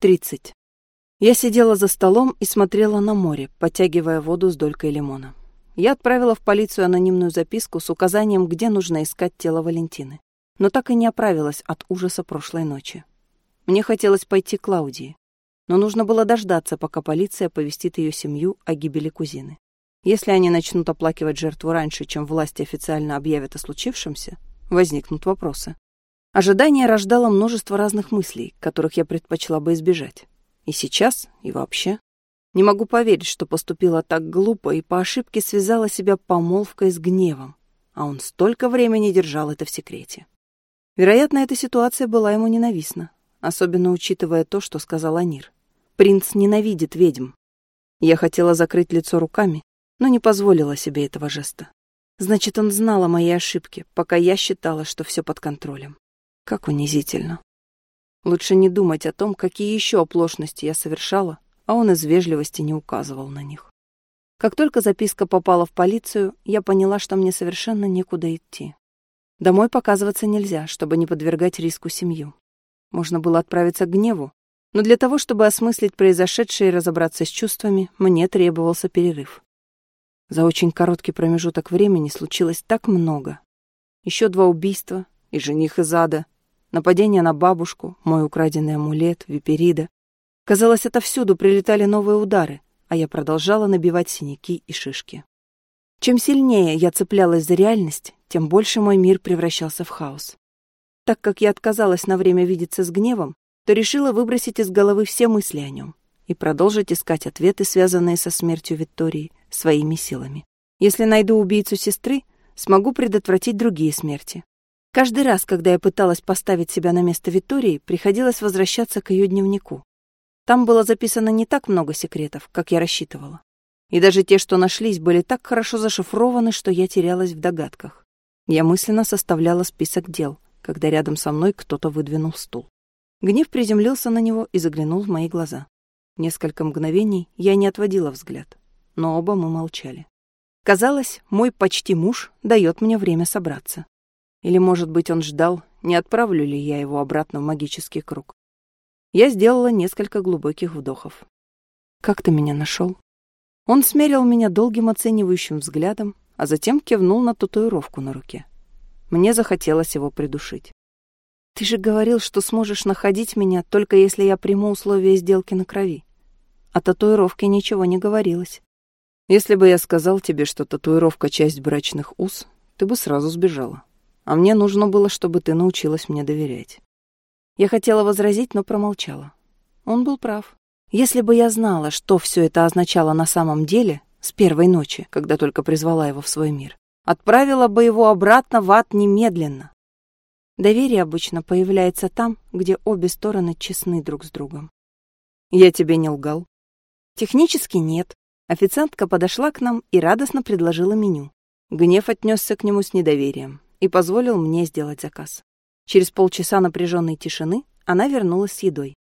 30. Я сидела за столом и смотрела на море, подтягивая воду с долькой лимона. Я отправила в полицию анонимную записку с указанием, где нужно искать тело Валентины. Но так и не оправилась от ужаса прошлой ночи. Мне хотелось пойти к Клаудии. Но нужно было дождаться, пока полиция повестит ее семью о гибели кузины. Если они начнут оплакивать жертву раньше, чем власти официально объявят о случившемся, возникнут вопросы. Ожидание рождало множество разных мыслей, которых я предпочла бы избежать. И сейчас, и вообще. Не могу поверить, что поступила так глупо и по ошибке связала себя помолвкой с гневом, а он столько времени держал это в секрете. Вероятно, эта ситуация была ему ненавистна, особенно учитывая то, что сказал Анир. Принц ненавидит ведьм. Я хотела закрыть лицо руками, но не позволила себе этого жеста. Значит, он знал о моей ошибке, пока я считала, что все под контролем. Как унизительно. Лучше не думать о том, какие еще оплошности я совершала, а он из вежливости не указывал на них. Как только записка попала в полицию, я поняла, что мне совершенно некуда идти. Домой показываться нельзя, чтобы не подвергать риску семью. Можно было отправиться к гневу, но для того, чтобы осмыслить произошедшее и разобраться с чувствами, мне требовался перерыв. За очень короткий промежуток времени случилось так много. Еще два убийства и жених из ада, нападение на бабушку, мой украденный амулет, виперида, Казалось, отовсюду прилетали новые удары, а я продолжала набивать синяки и шишки. Чем сильнее я цеплялась за реальность, тем больше мой мир превращался в хаос. Так как я отказалась на время видеться с гневом, то решила выбросить из головы все мысли о нем и продолжить искать ответы, связанные со смертью Виктории, своими силами. Если найду убийцу сестры, смогу предотвратить другие смерти. Каждый раз, когда я пыталась поставить себя на место Виктории, приходилось возвращаться к ее дневнику. Там было записано не так много секретов, как я рассчитывала. И даже те, что нашлись, были так хорошо зашифрованы, что я терялась в догадках. Я мысленно составляла список дел, когда рядом со мной кто-то выдвинул стул. Гнев приземлился на него и заглянул в мои глаза. Несколько мгновений я не отводила взгляд, но оба мы молчали. Казалось, мой почти муж дает мне время собраться. Или, может быть, он ждал, не отправлю ли я его обратно в магический круг. Я сделала несколько глубоких вдохов. «Как ты меня нашел?» Он смерил меня долгим оценивающим взглядом, а затем кивнул на татуировку на руке. Мне захотелось его придушить. «Ты же говорил, что сможешь находить меня, только если я приму условия сделки на крови. О татуировке ничего не говорилось. Если бы я сказал тебе, что татуировка — часть брачных уз, ты бы сразу сбежала. А мне нужно было, чтобы ты научилась мне доверять. Я хотела возразить, но промолчала. Он был прав. Если бы я знала, что все это означало на самом деле, с первой ночи, когда только призвала его в свой мир, отправила бы его обратно в ад немедленно. Доверие обычно появляется там, где обе стороны честны друг с другом. Я тебе не лгал. Технически нет. Официантка подошла к нам и радостно предложила меню. Гнев отнесся к нему с недоверием и позволил мне сделать заказ. Через полчаса напряженной тишины она вернулась с едой.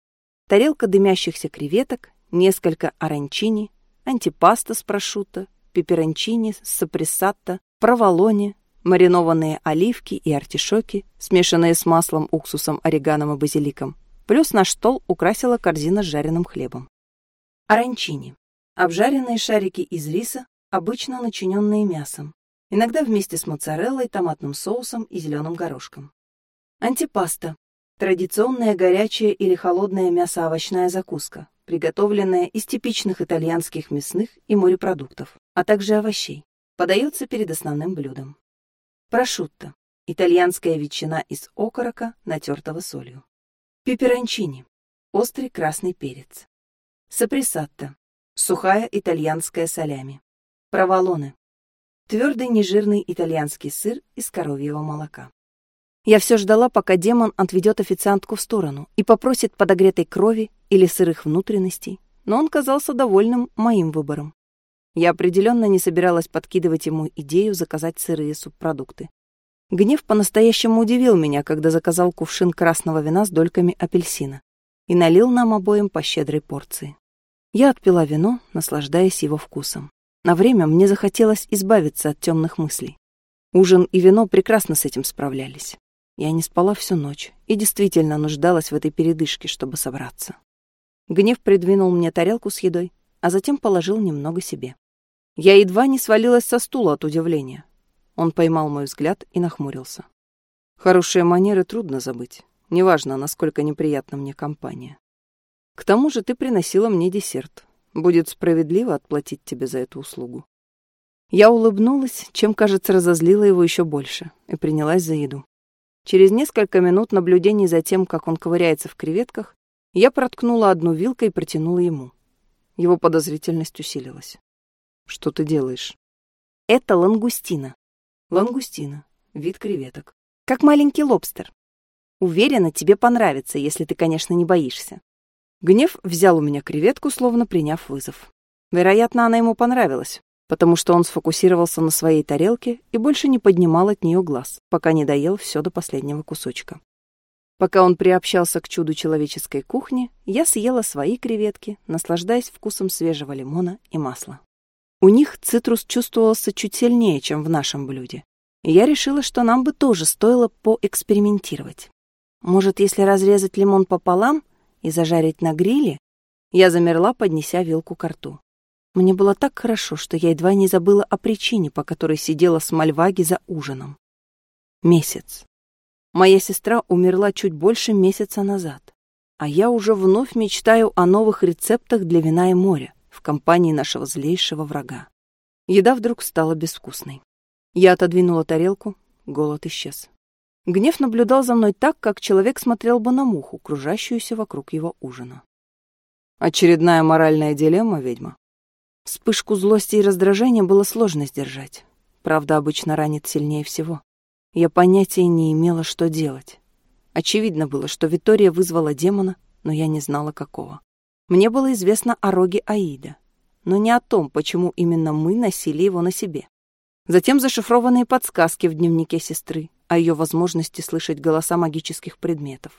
Тарелка дымящихся креветок, несколько оранчини, антипаста с прошутто, пеперончини с сопрессатто, проволоне, маринованные оливки и артишоки, смешанные с маслом, уксусом, ореганом и базиликом. Плюс наш стол украсила корзина с жареным хлебом. Оранчини. Обжаренные шарики из риса, обычно начиненные мясом. Иногда вместе с моцареллой, томатным соусом и зеленым горошком. Антипаста. Традиционная горячая или холодная мясо-овощная закуска, приготовленная из типичных итальянских мясных и морепродуктов, а также овощей. Подается перед основным блюдом. Прошутто. Итальянская ветчина из окорока, натертого солью. Пеперончини. Острый красный перец. Сопрессатто. Сухая итальянская солями. Проволоны. Твердый нежирный итальянский сыр из коровьего молока. Я все ждала, пока демон отведет официантку в сторону и попросит подогретой крови или сырых внутренностей, но он казался довольным моим выбором. Я определенно не собиралась подкидывать ему идею заказать сырые субпродукты. Гнев по-настоящему удивил меня, когда заказал кувшин красного вина с дольками апельсина и налил нам обоим по щедрой порции. Я отпила вино, наслаждаясь его вкусом. На время мне захотелось избавиться от темных мыслей. Ужин и вино прекрасно с этим справлялись. Я не спала всю ночь и действительно нуждалась в этой передышке, чтобы собраться. Гнев придвинул мне тарелку с едой, а затем положил немного себе. Я едва не свалилась со стула от удивления. Он поймал мой взгляд и нахмурился. Хорошие манеры трудно забыть, неважно, насколько неприятна мне компания. К тому же ты приносила мне десерт. Будет справедливо отплатить тебе за эту услугу. Я улыбнулась, чем, кажется, разозлила его еще больше, и принялась за еду. Через несколько минут наблюдений за тем, как он ковыряется в креветках, я проткнула одну вилкой и протянула ему. Его подозрительность усилилась. «Что ты делаешь?» «Это лангустина». «Лангустина. Вид креветок». «Как маленький лобстер. Уверена, тебе понравится, если ты, конечно, не боишься». Гнев взял у меня креветку, словно приняв вызов. Вероятно, она ему понравилась, потому что он сфокусировался на своей тарелке и больше не поднимал от нее глаз, пока не доел все до последнего кусочка. Пока он приобщался к чуду человеческой кухни, я съела свои креветки, наслаждаясь вкусом свежего лимона и масла. У них цитрус чувствовался чуть сильнее, чем в нашем блюде. И я решила, что нам бы тоже стоило поэкспериментировать. Может, если разрезать лимон пополам и зажарить на гриле? Я замерла, поднеся вилку к рту. Мне было так хорошо, что я едва не забыла о причине, по которой сидела с Мальваги за ужином. Месяц. Моя сестра умерла чуть больше месяца назад, а я уже вновь мечтаю о новых рецептах для вина и моря в компании нашего злейшего врага. Еда вдруг стала безвкусной. Я отодвинула тарелку, голод исчез. Гнев наблюдал за мной так, как человек смотрел бы на муху, кружащуюся вокруг его ужина. Очередная моральная дилемма, ведьма. Вспышку злости и раздражения было сложно сдержать. Правда обычно ранит сильнее всего. Я понятия не имела, что делать. Очевидно было, что Витория вызвала демона, но я не знала, какого. Мне было известно о роге Аида, но не о том, почему именно мы носили его на себе. Затем зашифрованные подсказки в дневнике сестры о ее возможности слышать голоса магических предметов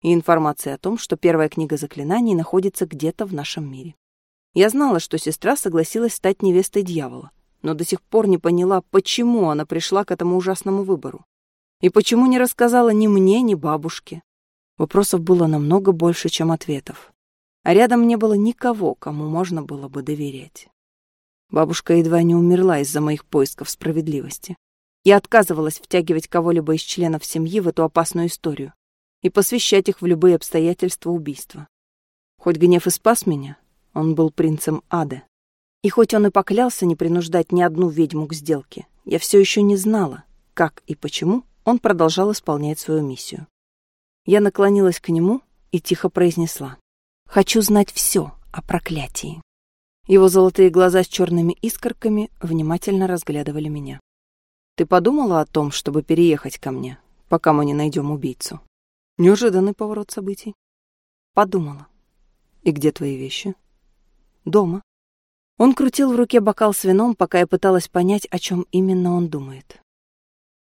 и информация о том, что первая книга заклинаний находится где-то в нашем мире. Я знала, что сестра согласилась стать невестой дьявола, но до сих пор не поняла, почему она пришла к этому ужасному выбору. И почему не рассказала ни мне, ни бабушке. Вопросов было намного больше, чем ответов. А рядом не было никого, кому можно было бы доверять. Бабушка едва не умерла из-за моих поисков справедливости. Я отказывалась втягивать кого-либо из членов семьи в эту опасную историю и посвящать их в любые обстоятельства убийства. Хоть гнев и спас меня, он был принцем ада. И хоть он и поклялся не принуждать ни одну ведьму к сделке, я все еще не знала, как и почему он продолжал исполнять свою миссию. Я наклонилась к нему и тихо произнесла. «Хочу знать все о проклятии». Его золотые глаза с черными искорками внимательно разглядывали меня. «Ты подумала о том, чтобы переехать ко мне, пока мы не найдем убийцу?» Неожиданный поворот событий. «Подумала. И где твои вещи?» «Дома. Он крутил в руке бокал с вином, пока я пыталась понять, о чем именно он думает.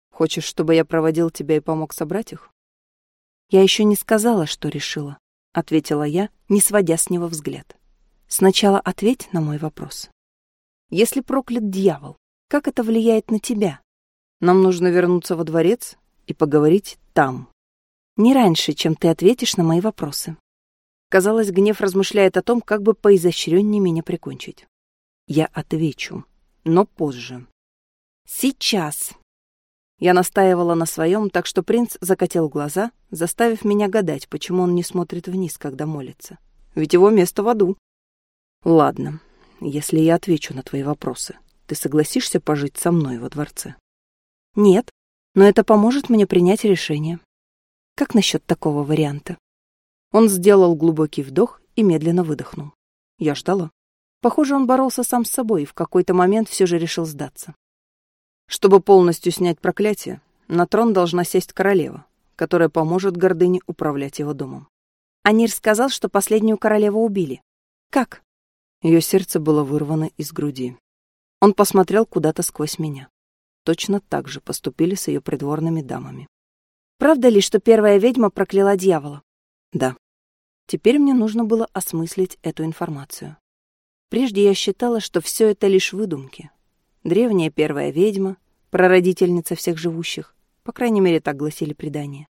«Хочешь, чтобы я проводил тебя и помог собрать их?» «Я еще не сказала, что решила», — ответила я, не сводя с него взгляд. «Сначала ответь на мой вопрос. Если проклят дьявол, как это влияет на тебя? Нам нужно вернуться во дворец и поговорить там. Не раньше, чем ты ответишь на мои вопросы». Казалось, гнев размышляет о том, как бы поизощреннее меня прикончить. Я отвечу, но позже. Сейчас. Я настаивала на своем, так что принц закатил глаза, заставив меня гадать, почему он не смотрит вниз, когда молится. Ведь его место в аду. Ладно, если я отвечу на твои вопросы, ты согласишься пожить со мной во дворце? Нет, но это поможет мне принять решение. Как насчет такого варианта? Он сделал глубокий вдох и медленно выдохнул. Я ждала. Похоже, он боролся сам с собой и в какой-то момент все же решил сдаться. Чтобы полностью снять проклятие, на трон должна сесть королева, которая поможет гордыне управлять его домом. Анир сказал, что последнюю королеву убили. Как? Ее сердце было вырвано из груди. Он посмотрел куда-то сквозь меня. Точно так же поступили с ее придворными дамами. Правда ли, что первая ведьма прокляла дьявола? Да. Теперь мне нужно было осмыслить эту информацию. Прежде я считала, что все это лишь выдумки. Древняя первая ведьма, прародительница всех живущих, по крайней мере, так гласили предания.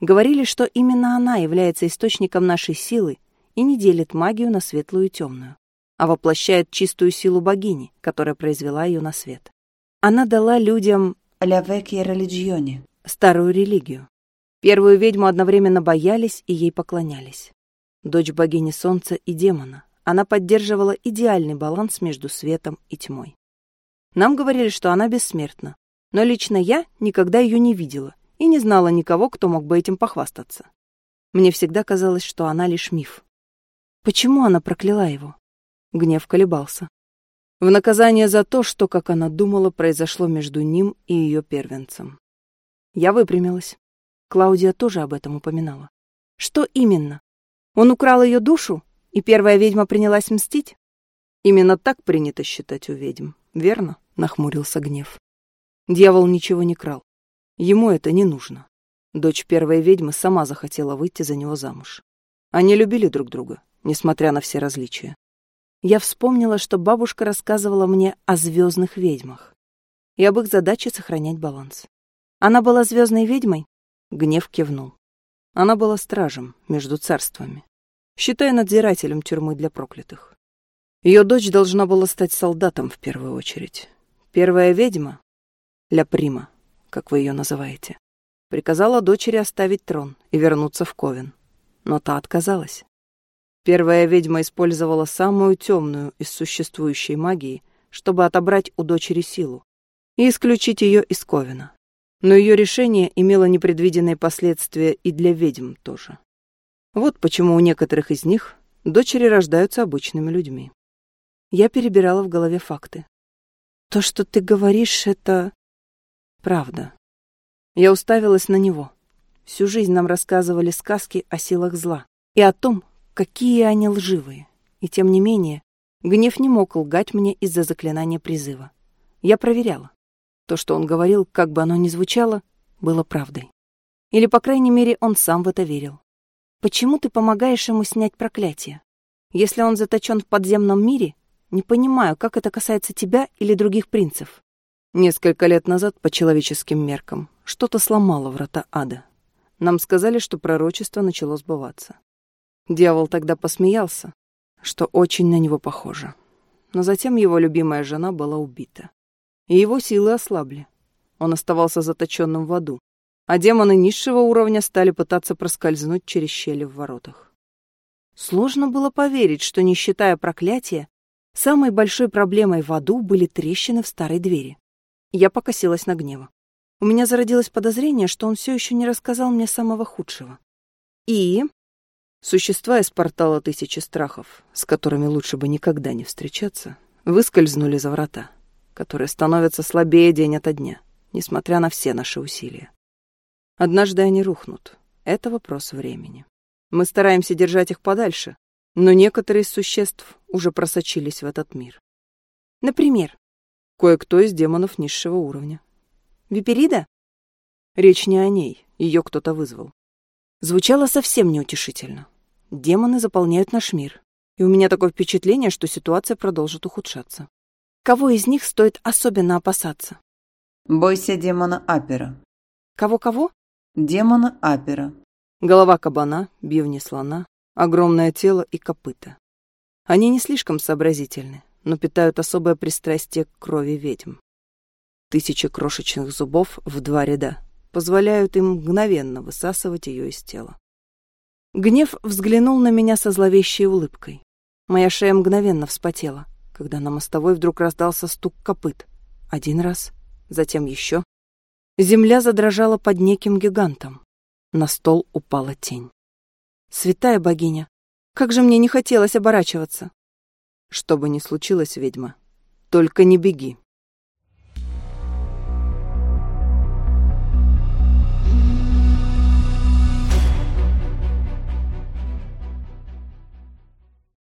Говорили, что именно она является источником нашей силы и не делит магию на светлую и темную, а воплощает чистую силу богини, которая произвела ее на свет. Она дала людям «La vecchia religione» старую религию. Первую ведьму одновременно боялись и ей поклонялись. Дочь богини солнца и демона, она поддерживала идеальный баланс между светом и тьмой. Нам говорили, что она бессмертна, но лично я никогда ее не видела и не знала никого, кто мог бы этим похвастаться. Мне всегда казалось, что она лишь миф. Почему она прокляла его? Гнев колебался. В наказание за то, что, как она думала, произошло между ним и ее первенцем. Я выпрямилась. Клаудия тоже об этом упоминала. Что именно? Он украл ее душу, и первая ведьма принялась мстить? Именно так принято считать у ведьм, верно? Нахмурился гнев. Дьявол ничего не крал. Ему это не нужно. Дочь первой ведьмы сама захотела выйти за него замуж. Они любили друг друга, несмотря на все различия. Я вспомнила, что бабушка рассказывала мне о звездных ведьмах и об их задаче сохранять баланс. Она была звездной ведьмой? Гнев кивнул. Она была стражем между царствами, считая надзирателем тюрьмы для проклятых. Ее дочь должна была стать солдатом в первую очередь. Первая ведьма, Ля Прима, как вы ее называете, приказала дочери оставить трон и вернуться в Ковен. Но та отказалась. Первая ведьма использовала самую темную из существующей магии, чтобы отобрать у дочери силу и исключить ее из Ковена. Но ее решение имело непредвиденные последствия и для ведьм тоже. Вот почему у некоторых из них дочери рождаются обычными людьми. Я перебирала в голове факты. То, что ты говоришь, это правда. Я уставилась на него. Всю жизнь нам рассказывали сказки о силах зла и о том, какие они лживые. И тем не менее, гнев не мог лгать мне из-за заклинания призыва. Я проверяла. То, что он говорил, как бы оно ни звучало, было правдой. Или, по крайней мере, он сам в это верил. Почему ты помогаешь ему снять проклятие? Если он заточен в подземном мире, не понимаю, как это касается тебя или других принцев. Несколько лет назад, по человеческим меркам, что-то сломало врата ада. Нам сказали, что пророчество начало сбываться. Дьявол тогда посмеялся, что очень на него похоже. Но затем его любимая жена была убита. И его силы ослабли. Он оставался заточенным в аду, а демоны низшего уровня стали пытаться проскользнуть через щели в воротах. Сложно было поверить, что, не считая проклятия, самой большой проблемой в аду были трещины в старой двери. Я покосилась на гнева. У меня зародилось подозрение, что он все еще не рассказал мне самого худшего. И... Существа из портала Тысячи Страхов, с которыми лучше бы никогда не встречаться, выскользнули за врата, которые становятся слабее день ото дня, несмотря на все наши усилия. Однажды они рухнут. Это вопрос времени. Мы стараемся держать их подальше, но некоторые из существ уже просочились в этот мир. Например, Кое-кто из демонов низшего уровня. Виперида? Речь не о ней, ее кто-то вызвал. Звучало совсем неутешительно. Демоны заполняют наш мир, и у меня такое впечатление, что ситуация продолжит ухудшаться. Кого из них стоит особенно опасаться? Бойся демона Апера. Кого-кого? Демона Апера. Голова кабана, бивни слона, огромное тело и копыта. Они не слишком сообразительны, но питают особое пристрастие к крови ведьм. Тысячи крошечных зубов в два ряда позволяют им мгновенно высасывать ее из тела. Гнев взглянул на меня со зловещей улыбкой. Моя шея мгновенно вспотела, когда на мостовой вдруг раздался стук копыт. Один раз, затем еще. Земля задрожала под неким гигантом. На стол упала тень. «Святая богиня, как же мне не хотелось оборачиваться!» Что бы ни случилось, ведьма, только не беги.